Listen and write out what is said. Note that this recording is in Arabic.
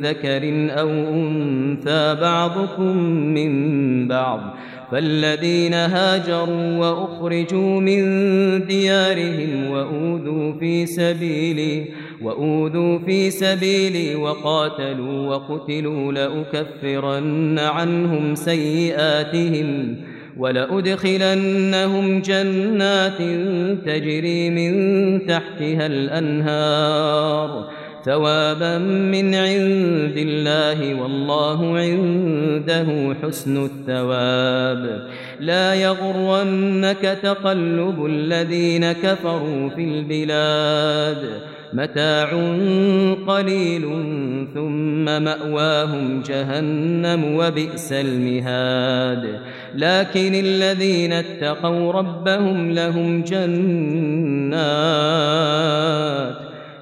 ذكر أو أنثى بعضكم من بعض فالذين هاجروا وأخرجوا من ديارهم وأوذوا في سبيلي وأوذوا في سبيلي وقاتلوا وقتلوا لأكفرن عنهم سيئاتهم ولأدخلنهم جنات تجري من تحتها الأنهار ثوابا من عند الله والله عنده حسن الثواب. لا يغرنك تقلب الذين كفروا في البلاد. متاع قليل ثم مأواهم جهنم وبئس المهاد. لكن الذين اتقوا ربهم لهم جنات